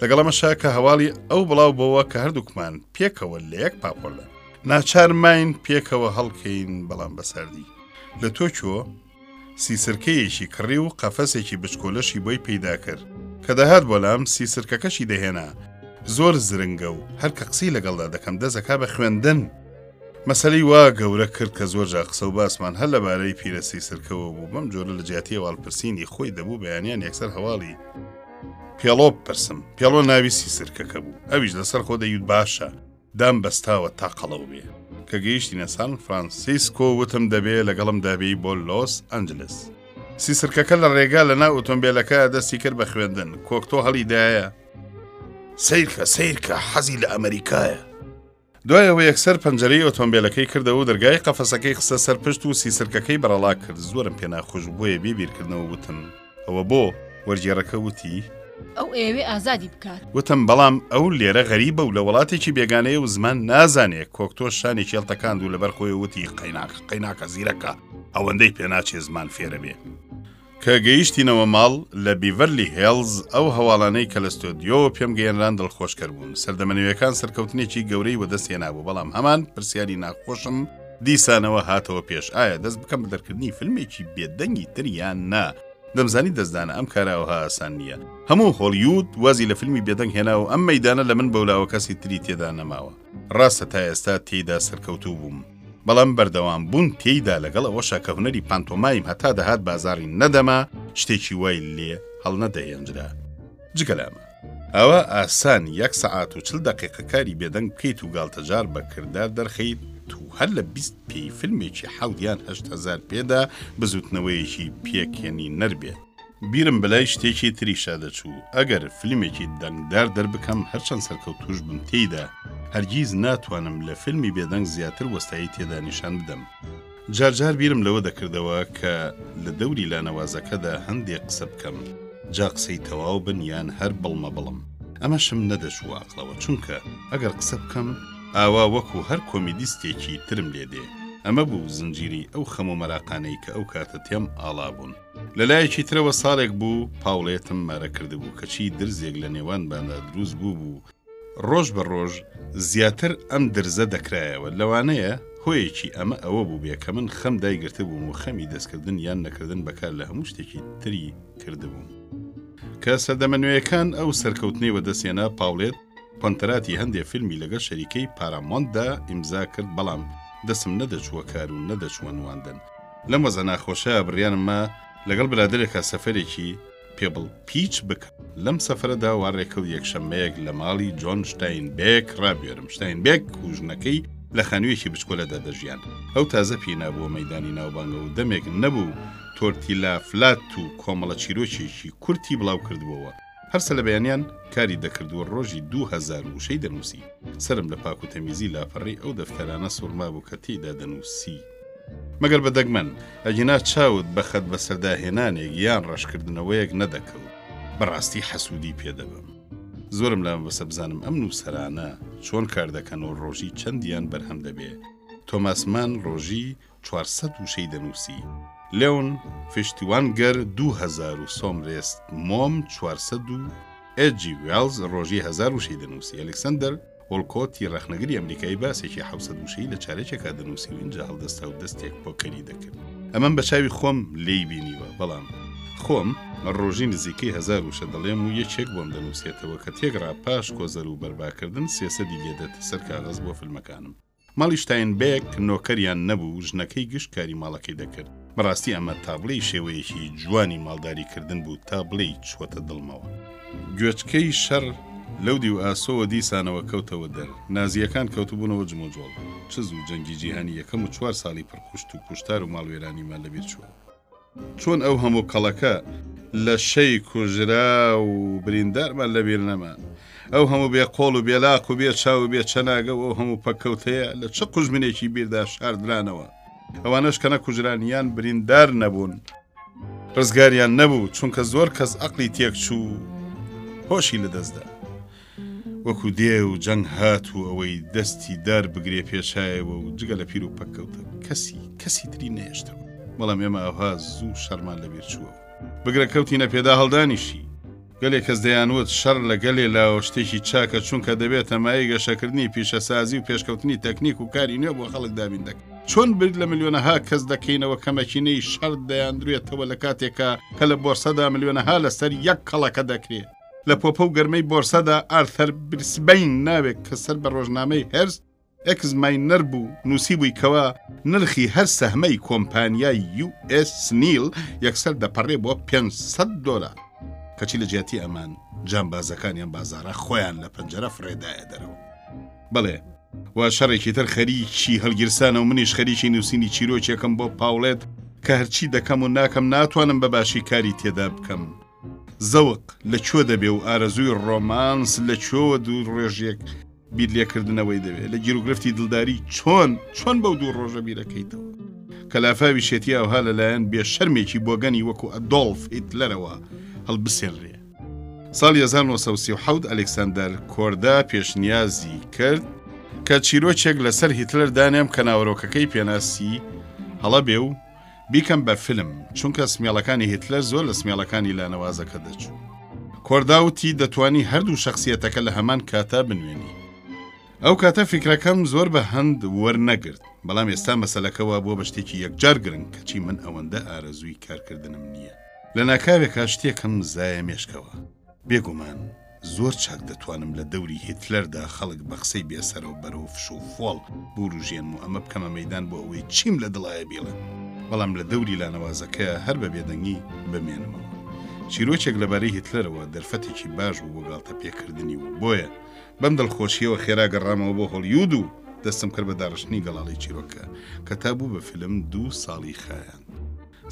لەگەڵ ئەمەشا کە هەواڵی ئەو بڵاو بۆوە کە هەردووکمان پێکەوە لە یەک پاپۆلە ناچار ماین پێکەوە هەڵکەین بەڵام بەسەردی لە تۆکیۆ سیسرکەیەکی کڕی و قەفەسێکی بچکۆلەشی بۆی پیدا کرد کە دەهات بۆ لام سیسرکەکەشی دەهێنا زۆر زرنگە و هەر کە قسەی لەگەڵدا دەکەم دەزەکا بە خوێندن مەسەی وا گەورە کرد کە زۆر جا قسە و باسمان هەر لەبارەی پیرە سیسرکەوە بوو بەم جۆرە لە جیاتی واڵپرسینی خۆی دەبوو بەیانیان یەکسەر هەواڵی پێڵۆ بپرسم پێڵۆ ناوی سیسرکەکە بوو ئەویش لەسەر خۆ دەیوت باشە دام بەستاوە تا قەڵەو بێ کە گەیشتینە سان فرانسیسکۆ وتم دەبێ لەگەڵم دابێی بۆ لۆس ئەنجلس سیسرکەکە لە ڕێگا لە ناو ئۆتۆمبیلەکە دەستی کرد بە خوێندن کۆکتۆ هەڵیدایە سیرکە سیرکە حەزی لە ئەمریکایە دوای ئەوە یەکسەر پەنجەرەی ئۆتۆمبیلەکەی کردەوە و دەرگای قەفەسەکەی خستە سەر پشت و سیسرکەکەی بەرەڵا کرد زۆرم پێ ناخۆش بۆیە بێ بیرکردنەوە وتم ئەوە بۆ وەرگێڕەکە وتی ئەو ئەیەوێ ئازادی بکات. وتم بەڵام ئەو لێرە غەریبە و لە وڵاتێکی بێگانەیە و زمان نازانێ کۆکتۆ شانی کێڵتەکاند و لەبەر خۆی وتی قەیناکە قەیناکە زیرەکە ئەوەندەی پێناچێ زمان فێرە بێ. کە گەیشتینەوە ماڵ لە بیڤەرلی هێڵز، ئەو هەواڵانەی کە لە ستۆدیۆوە پێم گەیەنران دڵخۆشکەر بوون. سەردەمە نوێیەکان سەرکەوتنێکی گەورەی وەدەست هێنابوو، بەڵام هەمان پرسیاری ناخۆشم دیسانەوە هاتەوە پێش، ئایا دەست بکەم بە دەرکردنی فیلمێکی بێ دەنگی تر یان نا؟ دەمزانی دەستدانە، ئەم کارە ئەوها ئاسان نییە. هەموو هۆڵیود وازی لە فیلمی بێ دەنگ هێناوە و ئەم مەیدانە لە من بەولاوە کەسی تری تێدا نەماوە. ڕاستە تا ئێستا تێیدا سەرکەوتوو بووم. بەڵام بەردەوام بوون تێیدا لەگەڵ ئەوەشا کە هونەری پانتۆمایم هەتا دەهات بازاڕی نەدەما، شتێکی وای لێ هەڵنەدەهێنرا جگە لەمە. ئەوە ئاسان یەک سەعات و چل دەقیقە کاری بێدەنگ بکەیت و گاڵتەجاڕ بە کردار دەرخەیت و هەر لە بیست پێی فیلمێکی حەوت یان هەشت هەزار پێدا بزووتنەوەیەکی پێکەنینەر بێت، بیرم بەلای شتێکی تریشا دەچوو ئەگەر فیلمێکی دەنگدار دەربکەم هەرچەند سەرکەوتووش بم تێیدا هەرگیز ناتوانم لە فیلمی بێدەنگ زیاتر وەستایی تێدا نیشان بدەم جار جار بیرم لەوە دەکردەوە کە لە دەوری لانەوازەکەدا هەندێ قسە بکەم جا قسەی تەواو بن یان هەر بڵمە بڵم ئەمەشم نەدەچوو ئەقڵەوە چونکە ئەگەر قسە بکەم ئاوا وەکو هەر کۆمیدیستێکی ترم لێدێ ئەمە بوو زنجیری ئەو خەم و مەراقانەی کە ئەو کاتە تێم ئاڵابوون. لە لایەکی ترەوە ساڵێک بوو پاوڵێتم مارە کردبوو کەچی درزێک لە نێوان باندا دروست بوو بوو ڕۆژ بە ڕۆژ زیاتر ئەم درزە دەکرایەوە لەوانەیە هۆیەکی ئەمە ئەوە بوو بێ کە من خەم دای گرتبووم و خەمی دەستکردن یان نەکردن بەکار لە هەموو شتێکی تری کردبووم کە سەردەمە نوێیەکان ئەو سەرکەوتنەی وەدەسێنا پاوڵێت کۆنتراتی هەندێ فیلمی لەگەڵ شەریکەی پارامۆنتدا ئیمزا کرد بەڵام دەسم نەدەچووە کار و نەدەچووە نواندن لەم وەزە ناخۆشە بڕیارمە لەگەڵ برادەرێکا سەفەرێکی، پێبڵ پیچ، بکەم. لەم سەفەرەدا وا رێکەوت یەکشەممەیەک لە ماڵی، جۆن شتاینبێک، رابوێرم. شتاینبێک و ژنەکەی لە خانوویەکی بچکۆلەدا دەژیان. ئەو تازە پێینابووە مەیدانی ناوبانگە و دەمێک نەبوو تۆرتیلا فلات و کۆمەڵە چیرۆکێکی کورتی بڵاو کردبۆوە. هەرسە لە بەیانیان کاری دەکرد و رۆژی دوو هەزار وشەی دەنووسی. سەرم لە پاکوتەمیزی لاپەڕەی ئەو دەفتەرانە سووڕمابوو کە تێیدا دەنووسی. مەگەر بە دەگمەن، ئەگینا چاوت بە خەت بەسەرداهێنانێک یان ڕەشکردنەوەیەک نەدەکەوت، بە ڕاستی حەسوودی پێ دەبم. زۆرم لا مەبەسە بزانم ئەم نووسەرانە چۆن کار دەکەن و ڕۆژی چەندیان بەرهەم دەبێ. تۆماس مان ڕۆژی چوار سەد وشەی دەنووسی. لێون فیشتوانگەر دوو هەزار و سۆم رێست مۆم چوار سەد و ئێج جی وێڵز ڕۆژی هەزار وشەی دەنووسی. ئەلیکسەندەر. وۆڵکۆت ی ڕەخنەگری ئەمریکایی باسێکی حەوت سەد وشەیی لە چارەکێکا دەنووسی و ئینجا هەڵدەستا و دەستێک پۆکەری دەکرد. ئەمەم بە چاوی خۆم لێی بینیوە، بەڵام خۆم ڕۆژی نزیکەی هەزار وشە دەڵێم و یەکێک بۆم دەنووسێتەوە کە تێکڕا پاش کۆزەر و بەرباکردن سێ سەدی لێدێتە سەر کاغەز بۆ فلمەکانم. ماڵی شتاین بێک نۆکەریان نەبوو، ژنەکەی گشت کاری ماڵەکەی دەکرد، بەڕاستی ئەمە تا بڵێی شێوەیەکی جوانی ماڵداری کردن بوو تا بڵێی چووەتە دڵمەوە. گوێچکەی شەڕ لەو دیو ئاسۆوە دیسانەوە کەوتەوە دەر، نازییەکان کەوتبوونەوە جموجۆڵ، چ زوو جەنگی جیهانی یەکەم و چوار ساڵی پڕ کوشت و کوشتار و ماڵوێرانیمان لەبیر چووە. چۆن ئەو هەموو کەڵەکە لەشەی کوژرا و بریندارمان لەبیر نەما؟ ئەو هەموو بێ قۆڵ و بێلاق و بێ چاو و بێ چەناگە و ئەو هەموو پەککەوتەیە لە چ قوژمنێکی بیردا شاردرانەوە؟ ئەوانەش کە نە کوژران یان بریندار نەبوون، ڕزگاریان نەبوو، چونکە زۆر کەس عەقڵی تێکچوو و هۆشی لەدەستدا. وەکو دێو جەنگ هات و ئەوەی دەستی دار بگرێ پێشایەوە و جگە لە پیر و پەککەوتە کەسی کەسی تری نەهێشتەوە، بەڵام ئێمە ئەوها زوو شەڕمان لەبیر چووەوە. بگرە کەوتینە پێداهەڵدانیشی. گەلێ کەس دەیانوت شەڕ لە گەلێ لاوە شتێکی چاکە، چونکە دەبێتە مایەی گەشەکردنی پیشەسازی و پێشکەوتنی تەکنیک و کاری نوێ بۆ خەڵک دابین دەکەین. چۆن بیر لە ملیۆنەها کەس دەکەینەوە کە مەکینەی شەڕ دەیاندرێتەوە لە کاتێکا کە لە بۆرسەدا ملیۆنەها لەسەر یەک کەڵەکە دەکرێ، لە پۆپە و گەرمەی بۆرسەدا ئارثەر برسبەین ناوێک کە سەر بە ڕۆژنامەی هێرست ئێکس ماینەر بوو نووسیبووی کەوا نرخی هەر سەهمەی کۆمپانیای یو ئێس سنیل یەکسەر دەپەڕێ بۆ پێنج سەد دۆلار کەچی لە جیاتی ئەمان جامبازەکان یان بازارە خۆیان لە پەنجەرە فڕێدایە دەرەوە بڵێ و شەڕێکی تر خەریکی هەڵگیرسانە و منیش خەریکی نووسینی چیرۆکێکم بۆ پاوڵێت کە هەرچی دەکەم و ناکەم ناتوانم بە باشی کاری تێدا بکەم زەوق لە کوێ دەبێ و ئارەزووی ڕۆمانس لە کوێوە دوو ڕۆژێک بیر لێکردنەوەی دەوێ؟ لە گیروگرفتی دڵداری چۆن چۆن بەو دوو ڕۆژە بیرەکەیتەوە؟ کە لافاوی شێتی ئاوها لە لایەن بێ شەرمێکی بۆگەنی وەکوو ئەدۆڵف هیتلەرەوە هەڵبسێنرێ. ساڵی هەزار و نۆ سەد و سی و حەوت ئەلێکسەندەر کۆردا پێشنیازی کرد کە چیرۆکێک لە سەر هیتلەر دانێم کە ناوەرۆکەکەی پێناسی هەڵە بێ و، بیکەم بە فیلم، چونکە سمێڵەکانی هیتلەر زۆر لە سمێڵەکانی لانەوازەکە دەچوو. کۆردا وتی، دەتوانی هەردوو شەخسیەتەکە لە هەمان کاتا بنوێنی. ئەو کاتە فیکرەکەم زۆر بە هەند وەرنەگرت، بەڵام ئێستا مەسەلەکە وابووە بە شتێکی یەکجار گرنگ، کەچی من ئەوەندە ئارەزووی کارکردنم نییە. لە ناکاوێکا شتێکم زایە مێشکەوە. بێگومان زۆر چاک دەتوانم لە دەوری هیتلەردا خەڵک بە قسەی بێ سەرەو بەرەو فش و فۆڵ بوروژێنم و ئەمە بکەمە مەیدان بۆ ئەوەی چیم لە دڵایە بیڵێم، بەڵام لە دەوری لانەوازەکەیا هەر بە بێدەنگی بمێنمەوە. چیرۆکێک لەبارەی هیتلەرەوە دەرفەتێکی باش بوو بۆ گاڵتە پێکردنی و بۆیە بەم دڵخۆشییەوە خێرا گەڕامەوە بۆ هۆڵیود و دەستم کرد بە داڕشتنی گەڵاڵەی چیرۆکەکە کە تا بوو بە فیلم دوو ساڵی خایاند.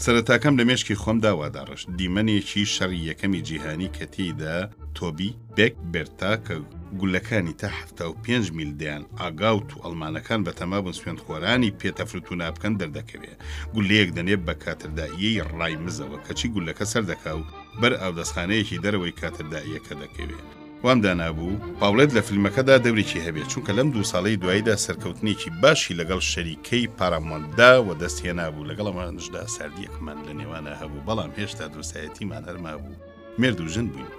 سەرەتاکەم لە مێشکی خۆمدا وا داڕشت، دیمەنێکی شەڕی یەکەمی جیهانی کە تێیدا تۆبی، بێک، بێرتا کە گولەکانی تا حەفتا و پێنج میل دەیان ئاگاوت و ئەڵمانەکان بە تەما بوون سوێندخۆرانی پێ تەفروتونا بکەن دەردەکەوێ گولەیەک دەنێ بە کاتردائیەی ڕای مزەوە کەچی گولەکە سەردەکا و بەر ئاودەستخانەیەکی دەرەوەی کاتردائیەکە دەکەوێ. وام دانابوو پاوڵێت لە فیلمەکەدا دەورێکی هەبێت، چونکە لەم دوو ساڵەی دواییدا سەرکەوتنێکی باشی لەگەڵ شەریکەی پارامۆنتدا وەدەست هێنابوو، لەگەڵ ئەمانشدا ساردییەکمان لە نێوانە هەبوو، بەڵام هێشتا دۆستایەتیمان هەر مابوو، مێرد و ژن بووین،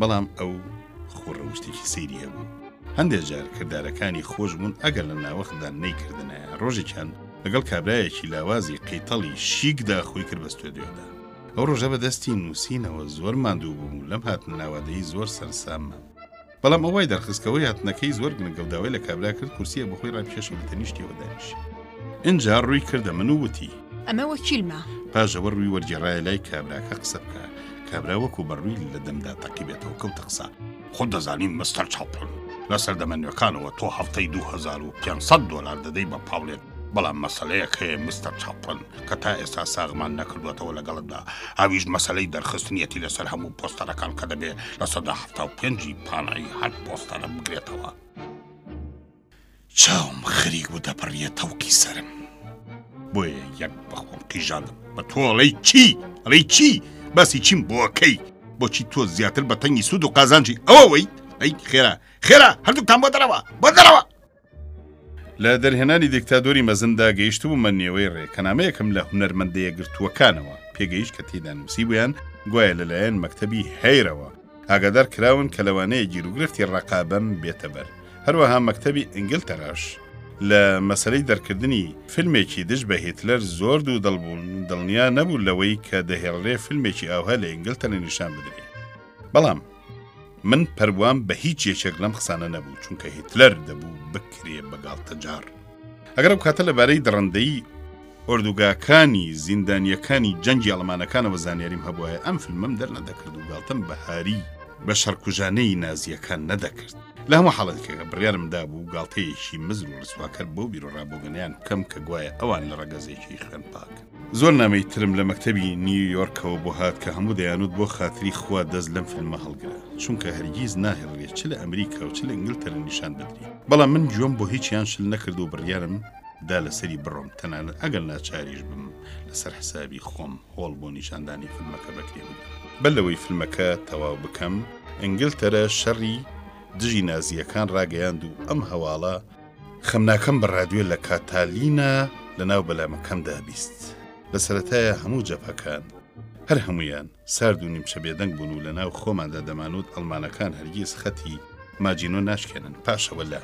بەڵام ئەو خۆ ڕەوشتێکی سەیری هەبوو، هەندێک جار کردارەکانی خۆش بوون ئەگەر لە ناوەختدا نەیکردنایە، ڕۆژێکیان لەگەڵ کابرایەکی لاوازی قەیتەڵی شیکدا خۆی کرد بە ستۆدیۆدا. ئەو ڕۆژە بە دەستی نووسینەوە زۆر ماندوو بووم و لەم هاتنە ناوادەی زۆر سەرساممە. بەڵام ئەو وای دەرخست کە وەی هاتنەکەی زۆر گرنگە و داوای لە کابرا کرد کورسییەک بۆ خۆی ڕابکێشم لە تەنیشتیەوە دانیشی. ئینجا ڕووی کردە من و وتی. ئەمە وەکیلمە. پاش ئەوە ڕووی وەرگێڕایە لای کابراکە قسە بکا. کابرا وەکوو بەڕووی لە دەمدا تەقیبێتەوە کەوتە قسە. خۆت دەزانی مستەر چاپڵن لە سەردەمە نوێکانەوە تۆ هەفتەی 2500 دۆلار دەدەی بە پاوڵێت بەڵام مەسلەیەک هەیە مستەر چاپڵن کە تا ئێستا ساغمان نەکردوێتەوە لەگەڵتدا ئەویش مەسلەی دەرخستنیەتی لەسەر هەموو پۆستەرەکان کە دەبێ لە سەدا هەفتا و پێنجی پانایی هەر پۆستەرە بگرێتەوە. چاوم خەریک بوو دەپەڕیە تەوقی سەرم. بۆیە یەک بەخۆم قیژاندم بە تۆ ئەڵێی چی ئەڵێی چی باسی چیم بۆکەی بۆچی تۆ زیاتر بە تەنگی سوود و قازانجی ئەوەوەی ئەی خێرا خێرا هەردووکتان بۆ دەرەوە بۆ دەرەوە لە دەرهێنانی دیکتادۆری مەزندا گەیشتبوومە نێوەی ڕێ کە نامەیەکم لە هونەرمەندەیەکگرتووەکانەوە پێگەیشت کە تێیدا نووسیبوویان گوایە لەلایەن مەکتەبی هەیرەوە ئاگادار کراون کە لەوانەیە گیروگرفتی ڕەقە بەم بێتە بەر. هەروەها مەکتەبی ئینگلتەراش لە مەسەلەی دەرکردنی فیلمێکی دژ بە هیتلەر زۆر دوو دڵ بوون، دڵنیا نەبوو لەوەی کە دەهێڵرێ فیلمێکی ئاوها لە ئینگلتەرە نیشان بدرێ. بەڵام من پەروام بە هیچ یەکێک لەم قسانە نەبوو، چونکە هیتلەر دەبوو بکرێ بە گاڵتەجاڕ. ئەگەر ئەو کاتە لە بارەی دڕندەیی. ئۆردوگاکانی زیندانیەکانی جەنگی ئەڵمانەکانەوە زانیاریم هەبوایە ئەم فلمەم دەرنەدەکرد و گاڵتەم بە هاری بە شەڕکوژانەی نازیەکان نەدەکرد. لە هەموو حاڵەتێکەکە بڕیارم دابوو گاڵتەیەکی مزر و ڕسواکەر بەو بیروڕا بۆگەنەیان بکەم کە گوایە ئەوان لە ڕەگەزێکی خوێن پاکن. زۆر نامەی ترم لە مەکتەبی نیو یۆرکەوە بۆ هات کە هەموو دەیانوت بۆ خاتری خوا دەست لەم فلمە هەڵگرە چونکە هەرگیز ناهێڵرێ چ لە ئەمریکا و چ لە ئینگلتەرە نیشان بدرێ بەڵام من گوێم بۆ هیچیان شل نەکرد و بڕیارم دا لەسەری بڕۆم تەنانەت ئەگەر ناچاریش بم لەسەر حسابی خۆم هۆڵ بۆ نیشاندانی فیلمەکە بەکرێ بە لەوەی فیلمەکە تەواو بکەم ئنگلتەرە شەڕی دژی نازیەکان ڕاگەیاند و ئەم هەواڵە خەمناکەم بە ڕادوێ لە کاتالینا لەناو بەلامەکەمدا بیست لە سەتایە هەموو جەپەکان هەر هەمویان سارد و نیمچە بێدەنگ بوون و لەناو خۆماندا دەمانوت ئەلمانەکان هەرگیز خەتی ماجینۆ ناشکێنن پاشەوە لە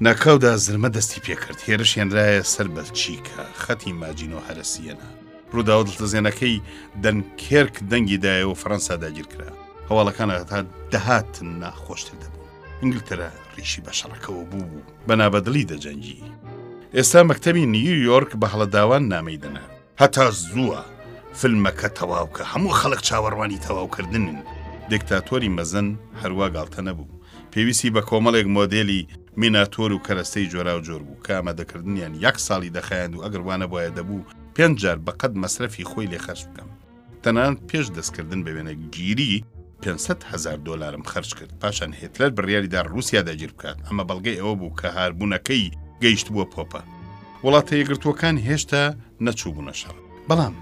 ناکاودا زرمە دەستی پێکرد هێرش هێنرایە سەر بەلچیکە خەتی ماجینۆ هەرەسیەنە ڕووداوە دڵتەزێنەکەی دەنکێرک دەنگی دایەوە فەەنسا داگیرکرا هەواڵەکان هەتا دەهات ناخۆشتر دەبوو ئینگلتەرا ڕیشی بە شەڕەکەەوە بوو بوو بەنابەدڵی دەجەنگی ئێستا مەکتتەبی نیویۆرک بە هەڵەداوان نامەی دەنا هەتا زووە فلمەکە تەواوکە هەموو خەڵک چاوەڕوانی تەواوکردنن. دکتاتۆری مەزن هەروا گاڵتە نەبوو. پێویستی بە کۆمەڵێک مۆدێلی میناتۆر و کەرەستەی جۆراو جۆر بوو کە ئامادەکردنیان یەک ساڵی دەخایاند و ئەگەر وانەبوایە دەبوو پێنج جار بەقەد مەسرەفی خۆی لێ خەرج بکەم. تەنانەت پێش دەستکردن بە وێنەگیری پێنج سەد هەزار دۆلارم خەرج کرد، پاشان هێتلەر بڕیاری دا ڕووسیا داگیر بکات، ئەمە بەڵگەی ئەوە بوو کە هاربوونەکەی گەیشتبووە پۆپە. وڵاتە یەکگرتووەکان هێشتا نەچووبوونە شەڕ، بەڵام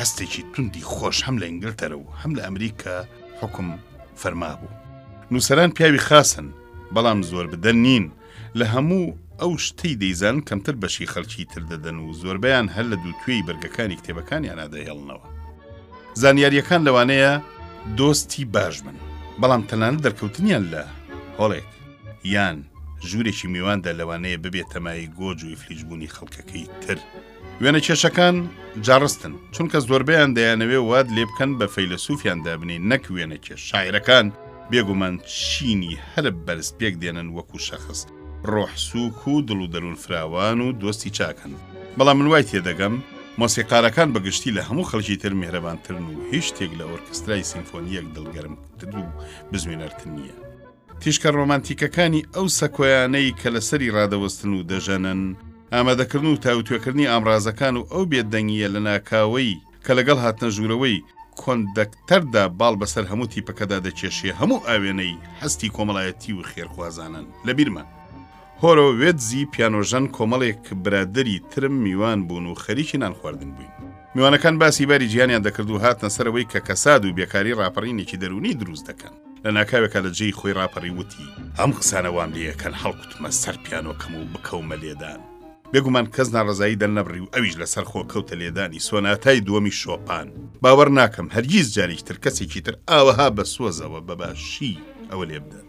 هەستێکی توندی خۆش هەم لە ئینگلتەرە و هەم لە ئەمریکا حوکم فەرما بوو. نووسەران پیاوی خاسن، بەڵام زۆربدە نین. لە هەموو ئەو شتەی دەیزانن کەمتر بەشی خەڵکی تر دەدەن و زۆربەیان هەر لە دووتوێی بەرگەکانی کتێبەکانیانا دەهێڵنەوە. زانیارییەکان لەوانەیە دۆستی باش بن، بەڵام تەنانەت دەرکەوتنیان لە هۆڵێک یان ژوورێکی میواندا لەوانەیە ببێتە مایەی گۆج و ئیفلیجبوونی خەڵکەکەی تر. وێنەکێشەکان جاڕستن چونکە زۆربیان دەیانەوێ واد لێ بکەن بە فەیلەسوفیان دابنی نەک وێنەکێش شاعرەکان بێگومان چینی هەرە بەرز پێک دێنن وەکو شەخص ڕۆح سوک و دڵ و دەروون فراوان و دۆستی چاکن بەڵام من وای تێدەگەم مۆسیقارەکان بە گشتی لە هەموو خەڵکی تر میهرەبانترن و هیچ شتێک لە ئۆرکسترای سیمفۆنیەک دڵگەرمتر و بزوێنەرتر نییە. تیشکە ڕۆمانتیکەکانی ئەو سەکۆیانەی کە لە سەری ڕادەوەستن و دەژەنن، ئامادەکردن و تاوتوێکردنی ئامڕازەکان و ئەو بێدەنگییە لەناکاوەی کە لەگەڵ هاتنە ژوورەوەی کۆندەکتەردا باڵ بەسەر هەموو تیپەکەدا دەکێشێ هەموو ئاوێنەی هەستی کۆمەڵایەتی و خێرخوازانەن لەبیرمە هۆرۆوێتزی پیانۆژەن کۆمەڵێک برادەری ترم میوان بوون و خەریکی نان خواردن بووین. میوانەکان باسی باری جیهانیان دەکرد و هاتنە سەر ئەوەی کە کەساد و بێکاری ڕاپەڕینێکی دەروونی دروست دەکەن. لە ناکاوێکا لە جێی خۆی ڕاپەڕی وتی. ئەم قسانە وام لێ ئەکەن هەڵکوتمە سەر پیانۆکەم و بکەومە لێدان. بێگومان کەس ناڕەزایی دەرنەبڕی و ئەویش لەسەر خۆ کەوتە لێدانی سۆناتای دووەمی شۆپان. باوەڕ ناکەم هەرگیز جارێکی تر کەسێکی تر ئاوەها بە سۆزەوە بە باشی ئەوە لێ بدات.